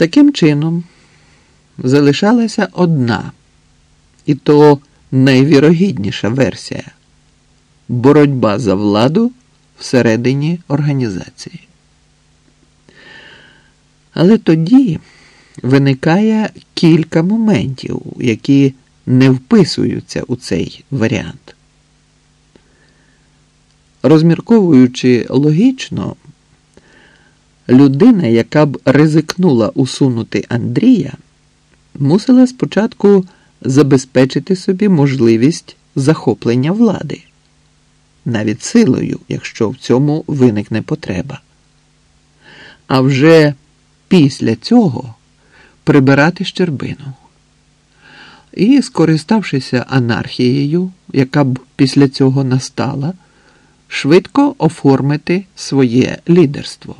Таким чином, залишалася одна, і то найвірогідніша версія боротьба за владу всередині організації. Але тоді виникає кілька моментів, які не вписуються у цей варіант. Розмірковуючи логічно, людина, яка б ризикнула усунути Андрія, мусила спочатку забезпечити собі можливість захоплення влади, навіть силою, якщо в цьому виникне потреба. А вже після цього прибирати щербину. І, скориставшися анархією, яка б після цього настала, швидко оформити своє лідерство.